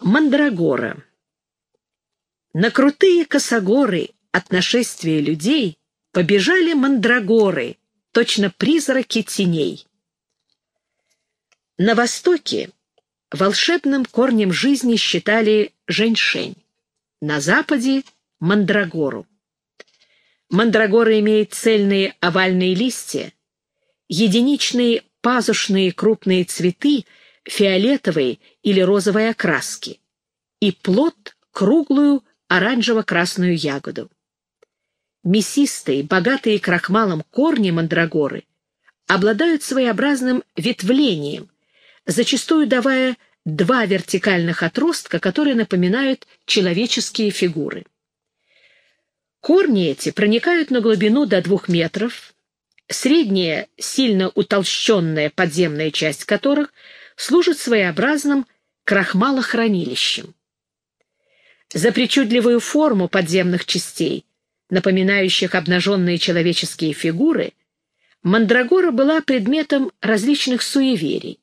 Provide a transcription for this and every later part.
Мандрагора. На крутые косогоры от нашествия людей побежали мандрагоры, точно призраки теней. На Востоке волшебным корнем жизни считали женьшень, на Западе — мандрагору. Мандрагора имеет цельные овальные листья, единичные пазушные крупные цветы — фиолетовой или розовой окраски и плод — круглую оранжево-красную ягоду. Мясистые, богатые крахмалом корни мандрагоры обладают своеобразным ветвлением, зачастую давая два вертикальных отростка, которые напоминают человеческие фигуры. Корни эти проникают на глубину до двух метров, средняя, сильно утолщенная подземная часть которых – служит своеобразным крахмалохранилищем. За причудливую форму подземных частей, напоминающих обнаженные человеческие фигуры, Мандрагора была предметом различных суеверий.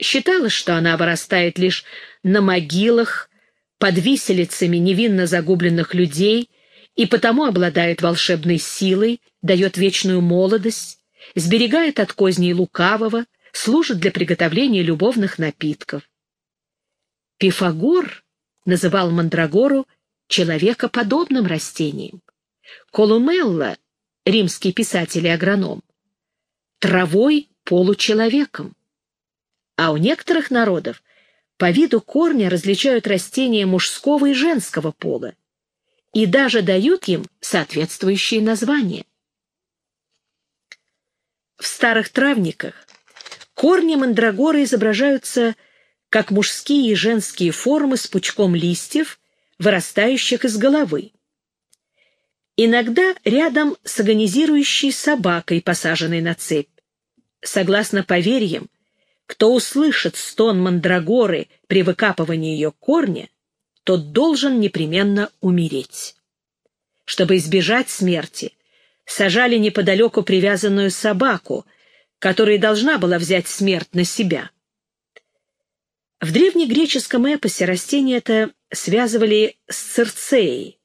Считалось, что она вырастает лишь на могилах, под виселицами невинно загубленных людей и потому обладает волшебной силой, дает вечную молодость, сберегает от козней лукавого, служит для приготовления любовных напитков. Пифагор называл мандрагору человекоподобным растением. Колумелла, римский писатель и агроном, травой получеловеком. А у некоторых народов по виду корня различают растения мужского и женского пола и даже дают им соответствующие названия. В старых травниках Корни мандрагоры изображаются как мужские и женские формы с пучком листьев, вырастающих из головы. Иногда рядом с агонизирующей собакой, посаженной на цепь. Согласно поверьям, кто услышит стон мандрагоры при выкапывании ее корня, тот должен непременно умереть. Чтобы избежать смерти, сажали неподалеку привязанную собаку — которая должна была взять смерть на себя. В древнегреческом эпосе растение это связывали с Цирцеей.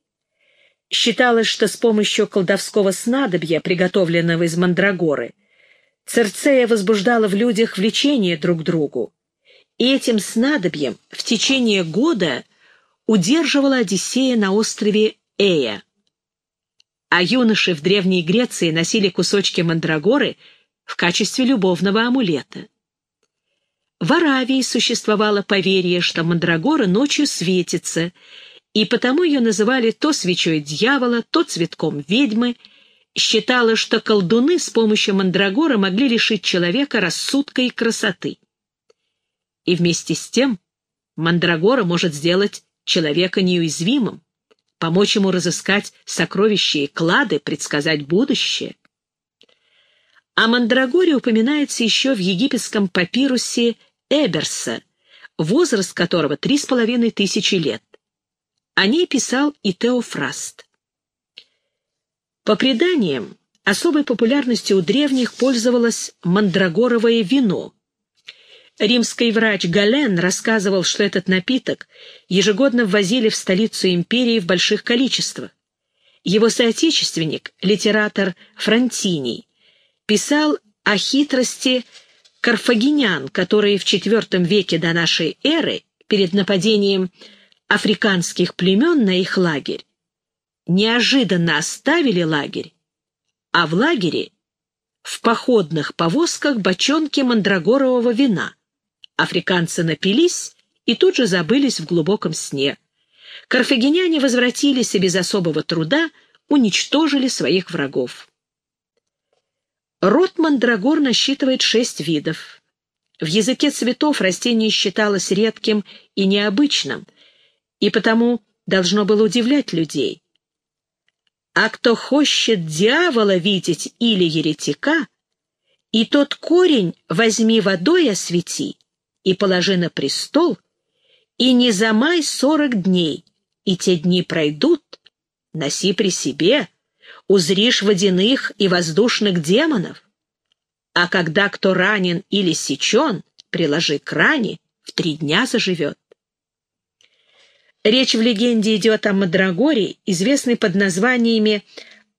Считалось, что с помощью колдовского снадобья, приготовленного из мандрагоры, Цирцея возбуждала в людях влечение друг к другу, и этим снадобьем в течение года удерживала Одиссея на острове Эя. А юноши в Древней Греции носили кусочки мандрагоры – в качестве любовного амулета. В Аравии существовало поверье, что мандрагора ночью светится, и потому ее называли то свечой дьявола, то цветком ведьмы. Считалось, что колдуны с помощью мандрагора могли лишить человека рассудка и красоты. И вместе с тем мандрагора может сделать человека неуязвимым, помочь ему разыскать сокровища и клады, предсказать будущее. О Мандрагоре упоминается еще в египетском папирусе Эберса, возраст которого три с половиной тысячи лет. О ней писал и Теофраст. По преданиям, особой популярностью у древних пользовалось мандрагоровое вино. Римский врач Гален рассказывал, что этот напиток ежегодно ввозили в столицу империи в больших количествах. Его соотечественник, литератор Франтиний, писал о хитрости карфагенян, которые в IV веке до нашей эры перед нападением африканских племен на их лагерь неожиданно оставили лагерь, а в лагере в походных повозках бочонки мандрагорового вина. Африканцы напились и тут же забылись в глубоком сне. Карфагеняне возвратились и без особого труда уничтожили своих врагов. Род мандрагор насчитывает шесть видов. В языке цветов растение считалось редким и необычным, и потому должно было удивлять людей. А кто хочет дьявола видеть или еретика, и тот корень возьми водой освети и положи на престол, и не замай сорок дней, и те дни пройдут, носи при себе, узришь водяных и воздушных демонов. А когда кто ранен или сечен, приложи к ране, в три дня заживет. Речь в легенде идет о Мадрагоре, известной под названиями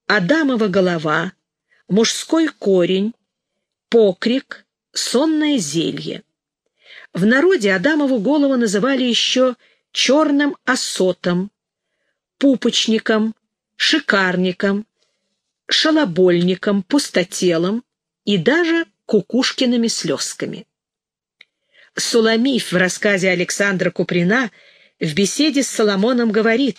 «Адамова голова», «Мужской корень», «Покрик», «Сонное зелье». В народе Адамову голову называли еще «черным осотом», «пупочником», «шикарником», «шалобольником», «пустотелом» и даже «кукушкиными слезками». Суламиф в рассказе Александра Куприна в беседе с Соломоном говорит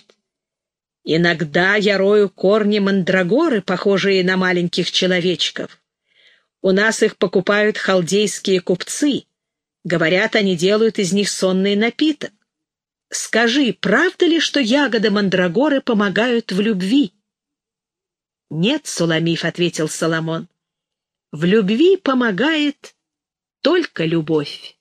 «Иногда я рою корни мандрагоры, похожие на маленьких человечков. У нас их покупают халдейские купцы. Говорят, они делают из них сонный напиток. Скажи, правда ли, что ягоды мандрагоры помогают в любви?» «Нет, Суламиф», — ответил Соломон, — «в любви помогает только любовь».